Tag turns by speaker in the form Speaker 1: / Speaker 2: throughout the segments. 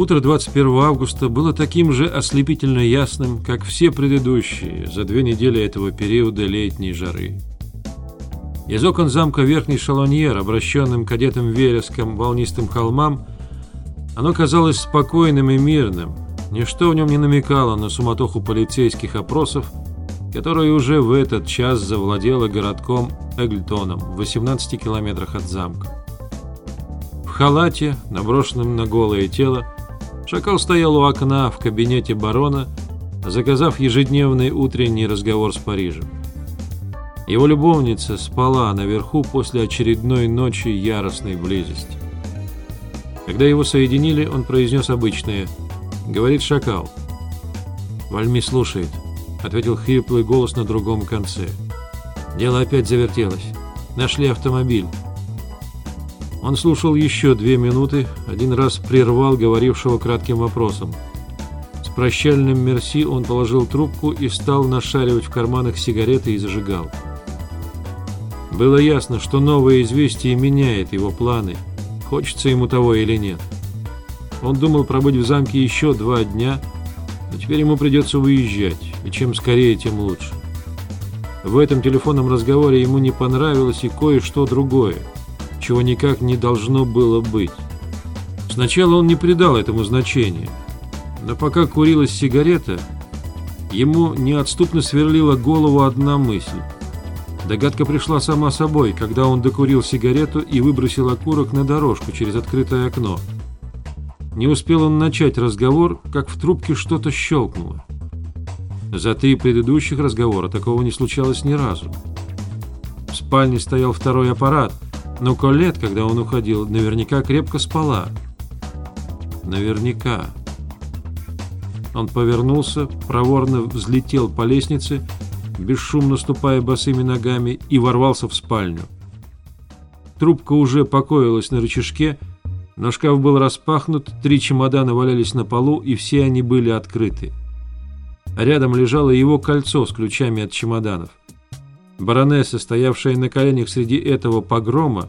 Speaker 1: Утро 21 августа было таким же ослепительно ясным, как все предыдущие за две недели этого периода летней жары. Из окон замка Верхний Шалоньер, обращенным к одетым вереском волнистым холмам, оно казалось спокойным и мирным. Ничто в нем не намекало на суматоху полицейских опросов, которая уже в этот час завладела городком Эгльтоном в 18 километрах от замка. В халате, наброшенном на голое тело, Шакал стоял у окна в кабинете барона, заказав ежедневный утренний разговор с Парижем. Его любовница спала наверху после очередной ночи яростной близости. Когда его соединили, он произнес обычное «Говорит Шакал». «Вальми слушает», — ответил хриплый голос на другом конце. Дело опять завертелось. Нашли автомобиль. Он слушал еще две минуты, один раз прервал говорившего кратким вопросом. С прощальным мерси он положил трубку и стал нашаривать в карманах сигареты и зажигал. Было ясно, что новое известие меняет его планы, хочется ему того или нет. Он думал пробыть в замке еще два дня, но теперь ему придется выезжать, и чем скорее, тем лучше. В этом телефонном разговоре ему не понравилось и кое-что другое – чего никак не должно было быть. Сначала он не придал этому значения, но пока курилась сигарета, ему неотступно сверлила голову одна мысль. Догадка пришла сама собой, когда он докурил сигарету и выбросил окурок на дорожку через открытое окно. Не успел он начать разговор, как в трубке что-то щелкнуло. За три предыдущих разговора такого не случалось ни разу. В спальне стоял второй аппарат – но Колет, когда он уходил, наверняка крепко спала. Наверняка. Он повернулся, проворно взлетел по лестнице, бесшумно ступая босыми ногами, и ворвался в спальню. Трубка уже покоилась на рычажке, но шкаф был распахнут, три чемодана валялись на полу, и все они были открыты. Рядом лежало его кольцо с ключами от чемоданов. Баронесса, стоявшая на коленях среди этого погрома,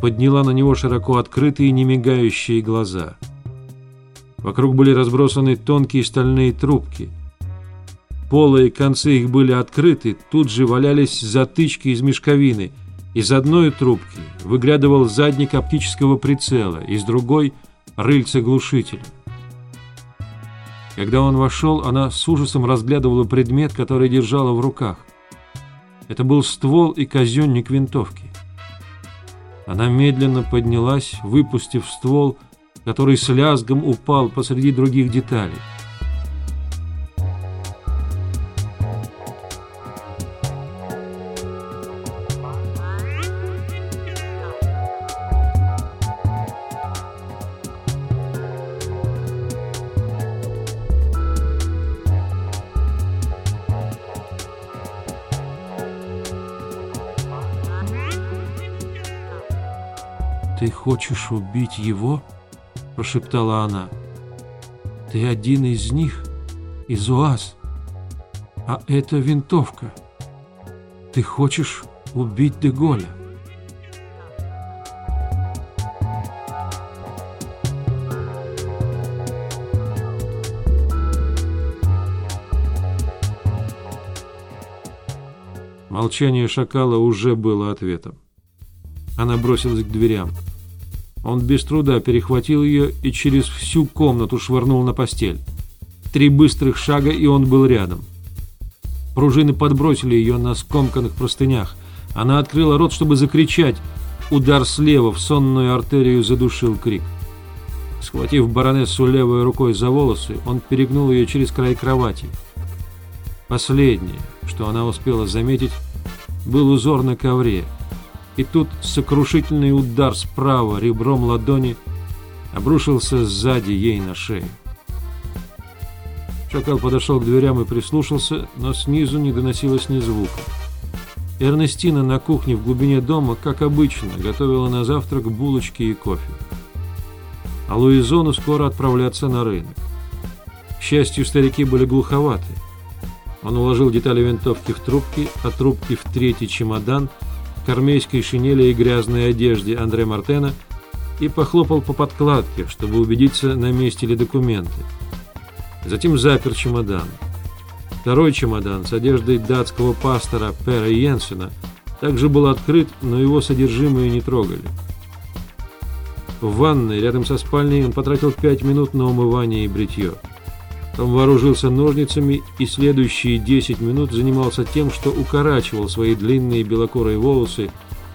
Speaker 1: подняла на него широко открытые, немигающие глаза. Вокруг были разбросаны тонкие стальные трубки. Полые концы их были открыты, тут же валялись затычки из мешковины. Из одной трубки выглядывал задник оптического прицела, из другой — рыльце глушителя. Когда он вошел, она с ужасом разглядывала предмет, который держала в руках. Это был ствол и казенник винтовки. Она медленно поднялась, выпустив ствол, который с лязгом упал посреди других деталей. «Ты хочешь убить его?» – прошептала она. «Ты один из них, из УАЗ, а это винтовка. Ты хочешь убить Деголя?» Молчание шакала уже было ответом. Она бросилась к дверям. Он без труда перехватил ее и через всю комнату швырнул на постель. Три быстрых шага, и он был рядом. Пружины подбросили ее на скомканных простынях. Она открыла рот, чтобы закричать. Удар слева в сонную артерию задушил крик. Схватив баронессу левой рукой за волосы, он перегнул ее через край кровати. Последнее, что она успела заметить, был узор на ковре — и тут сокрушительный удар справа ребром ладони обрушился сзади ей на шею. Шакал подошел к дверям и прислушался, но снизу не доносилось ни звука. Эрнестина на кухне в глубине дома, как обычно, готовила на завтрак булочки и кофе. А Луизону скоро отправляться на рынок. К счастью, старики были глуховаты. Он уложил детали винтовки в трубки, а трубки в третий чемодан – к армейской шинели и грязной одежде Андре Мартена и похлопал по подкладке, чтобы убедиться, на месте ли документы. Затем запер чемодан. Второй чемодан с одеждой датского пастора Пера Йенсена также был открыт, но его содержимое не трогали. В ванной рядом со спальней он потратил пять минут на умывание и бритье. Там вооружился ножницами и следующие 10 минут занимался тем, что укорачивал свои длинные белокурые волосы,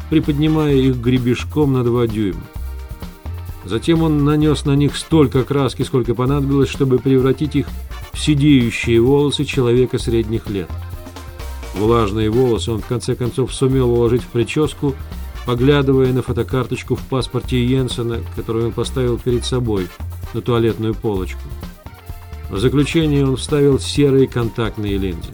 Speaker 1: приподнимая их гребешком на 2 дюйма. Затем он нанес на них столько краски, сколько понадобилось, чтобы превратить их в сидеющие волосы человека средних лет. Влажные волосы он в конце концов сумел уложить в прическу, поглядывая на фотокарточку в паспорте Йенсена, которую он поставил перед собой на туалетную полочку. В заключение он вставил серые контактные линзы.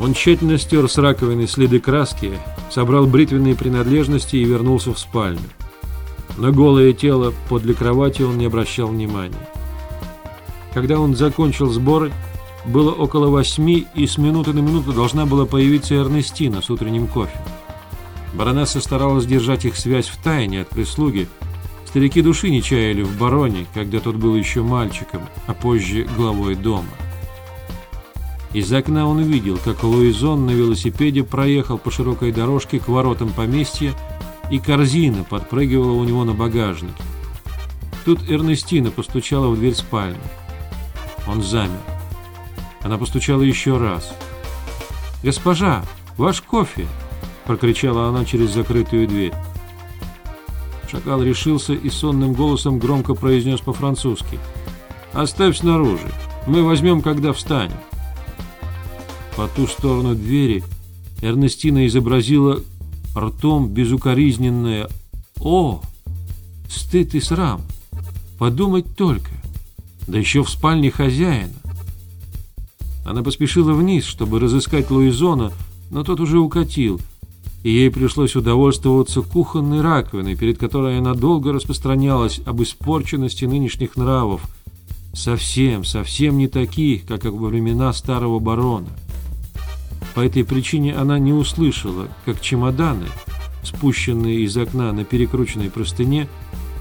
Speaker 1: Он тщательно стер с раковины следы краски, собрал бритвенные принадлежности и вернулся в спальню. На голое тело подле кровати он не обращал внимания. Когда он закончил сборы, было около восьми, и с минуты на минуту должна была появиться Эрнестина с утренним кофе. Баронесса старалась держать их связь в тайне от прислуги. Старики души не чаяли в бароне, когда тот был еще мальчиком, а позже главой дома. Из окна он увидел, как Луизон на велосипеде проехал по широкой дорожке к воротам поместья и корзина подпрыгивала у него на багажнике. Тут Эрнестина постучала в дверь спальни. Он замер. Она постучала еще раз. «Госпожа, ваш кофе!» – прокричала она через закрытую дверь. Шакал решился и сонным голосом громко произнес по-французски. «Оставь снаружи. Мы возьмем, когда встанем». По ту сторону двери Эрнестина изобразила ртом безукоризненное «О! Стыд и срам! Подумать только! Да еще в спальне хозяина!» Она поспешила вниз, чтобы разыскать Луизона, но тот уже укатил, и ей пришлось удовольствоваться кухонной раковиной, перед которой она долго распространялась об испорченности нынешних нравов, совсем, совсем не таких, как во времена старого барона. По этой причине она не услышала, как чемоданы, спущенные из окна на перекрученной простыне,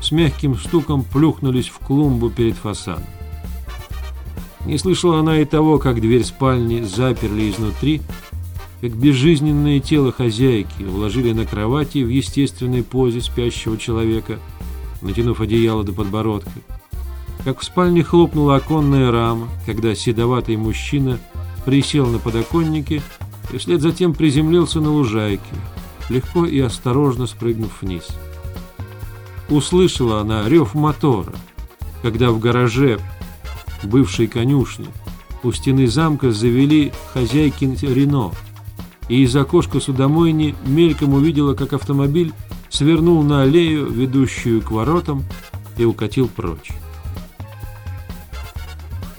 Speaker 1: с мягким стуком плюхнулись в клумбу перед фасадом. Не слышала она и того, как дверь спальни заперли изнутри, как безжизненное тело хозяйки уложили на кровати в естественной позе спящего человека, натянув одеяло до подбородка, как в спальне хлопнула оконная рама, когда седоватый мужчина присел на подоконнике и вслед за тем приземлился на лужайке, легко и осторожно спрыгнув вниз. Услышала она рев мотора, когда в гараже бывшей конюшни у стены замка завели хозяйкин Рено, и из окошка судомойни мельком увидела, как автомобиль свернул на аллею, ведущую к воротам, и укатил прочь.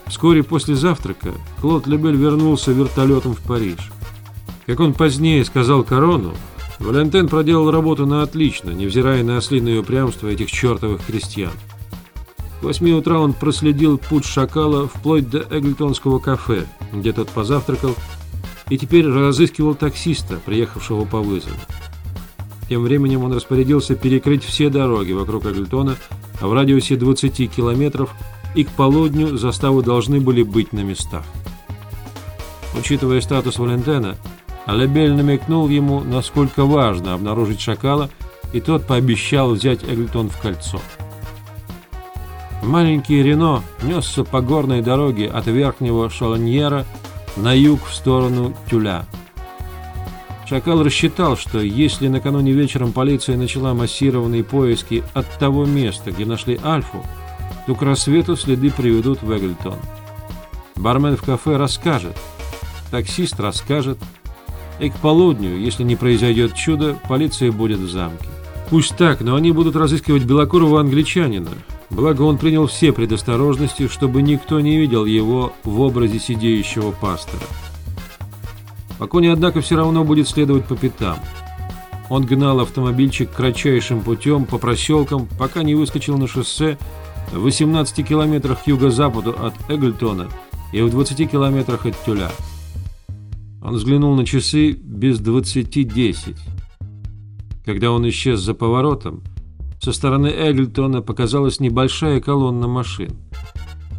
Speaker 1: Вскоре после завтрака Клод Лебель вернулся вертолетом в Париж. Как он позднее сказал Корону, Валентин проделал работу на отлично, невзирая на ослиное упрямство этих чертовых крестьян. К восьми утра он проследил путь шакала вплоть до Эглитонского кафе, где тот позавтракал, и теперь разыскивал таксиста, приехавшего по вызову. Тем временем он распорядился перекрыть все дороги вокруг Эглитона, а в радиусе 20 километров, и к полудню заставы должны были быть на местах. Учитывая статус Валентена, Алебель намекнул ему, насколько важно обнаружить шакала, и тот пообещал взять Эглитон в кольцо. Маленький Рено несся по горной дороге от верхнего Шалоньера на юг в сторону Тюля. Шакал рассчитал, что если накануне вечером полиция начала массированные поиски от того места, где нашли Альфу, то к рассвету следы приведут в Эглтон. Бармен в кафе расскажет, таксист расскажет, и к полудню, если не произойдет чудо, полиция будет в замке. Пусть так, но они будут разыскивать белокурого англичанина, Благо он принял все предосторожности, чтобы никто не видел его в образе сидеющего пастора. Покони, однако, все равно будет следовать по пятам. Он гнал автомобильчик кратчайшим путем по проселкам, пока не выскочил на шоссе в 18 километрах к юго-западу от Эглтона и в 20 километрах от Тюля. Он взглянул на часы без 20.10. Когда он исчез за поворотом, со стороны Эглтона показалась небольшая колонна машин.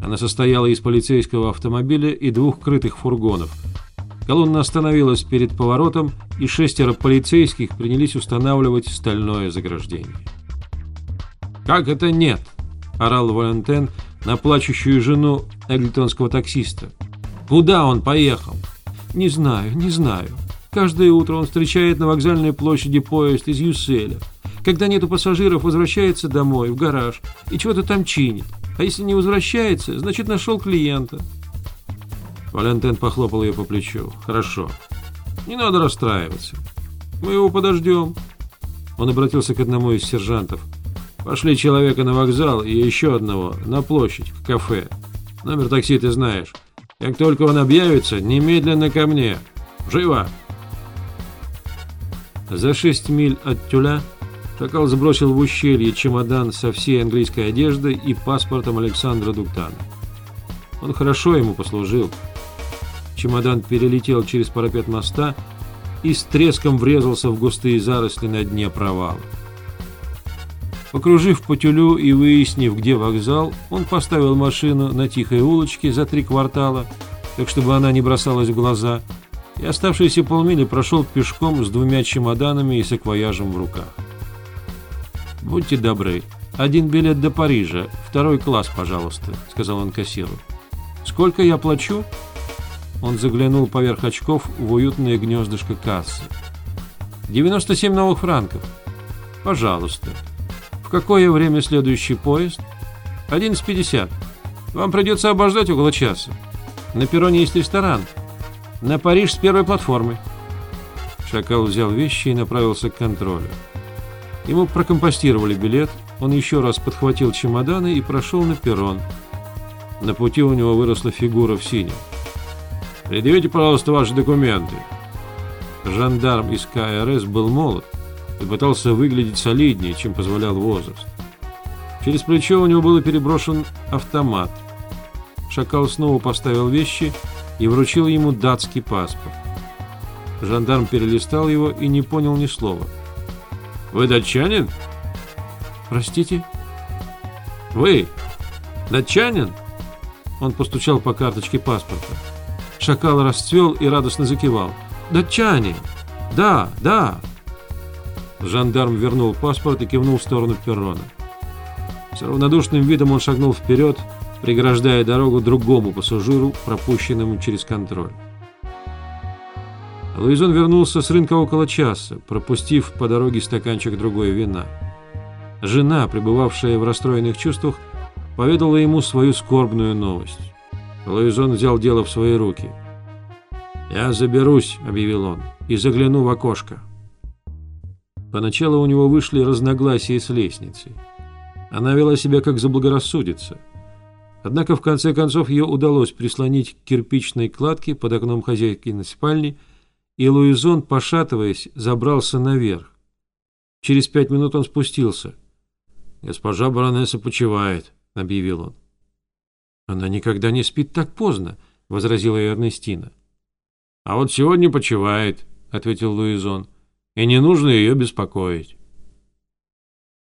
Speaker 1: Она состояла из полицейского автомобиля и двух крытых фургонов. Колонна остановилась перед поворотом, и шестеро полицейских принялись устанавливать стальное заграждение. «Как это нет?» – орал Валентен на плачущую жену эглтонского таксиста. «Куда он поехал?» «Не знаю, не знаю. Каждое утро он встречает на вокзальной площади поезд из Юсселя. Когда нету пассажиров, возвращается домой, в гараж, и чего-то там чинит. А если не возвращается, значит нашел клиента. Валентин похлопал ее по плечу. Хорошо. Не надо расстраиваться. Мы его подождем. Он обратился к одному из сержантов. Пошли человека на вокзал и еще одного на площадь, к кафе. Номер такси ты знаешь. Как только он объявится, немедленно ко мне. Живо! За шесть миль от Тюля Шакал сбросил в ущелье чемодан со всей английской одеждой и паспортом Александра Дуктана. Он хорошо ему послужил. Чемодан перелетел через парапет моста и с треском врезался в густые заросли на дне провала. Покружив по тюлю и выяснив, где вокзал, он поставил машину на тихой улочке за три квартала, так чтобы она не бросалась в глаза, и оставшиеся полмили прошел пешком с двумя чемоданами и саквояжем в руках. «Будьте добры. Один билет до Парижа, второй класс, пожалуйста», — сказал он кассиру. «Сколько я плачу?» Он заглянул поверх очков в уютное гнездышко кассы. «97 новых франков. Пожалуйста. В какое время следующий поезд?» «11.50. Вам придется обождать около часа. На перроне есть ресторан. На Париж с первой платформы». Шакал взял вещи и направился к контролю. Ему прокомпостировали билет, он еще раз подхватил чемоданы и прошел на перрон. На пути у него выросла фигура в синем. «Предъявите, пожалуйста, ваши документы». Жандарм из КРС был молод и пытался выглядеть солиднее, чем позволял возраст. Через плечо у него был переброшен автомат. Шакал снова поставил вещи и вручил ему датский паспорт. Жандарм перелистал его и не понял ни слова. Вы датчанин? Простите? Вы датчанин? Он постучал по карточке паспорта. Шакал расцвел и радостно закивал. Датчанин! Да, да! Жандарм вернул паспорт и кивнул в сторону перрона. С равнодушным видом он шагнул вперед, преграждая дорогу другому пассажиру, пропущенному через контроль. Луизон вернулся с рынка около часа, пропустив по дороге стаканчик другой вина. Жена, пребывавшая в расстроенных чувствах, поведала ему свою скорбную новость. Луизон взял дело в свои руки. «Я заберусь», — объявил он, — «и загляну в окошко». Поначалу у него вышли разногласия с лестницей. Она вела себя как заблагорассудится. Однако в конце концов ее удалось прислонить к кирпичной кладке под окном хозяйкиной спальни — и Луизон, пошатываясь, забрался наверх. Через пять минут он спустился. «Госпожа баронесса почивает», — объявил он. «Она никогда не спит так поздно», — возразила Эрнестина. «А вот сегодня почивает», — ответил Луизон, — «и не нужно ее беспокоить».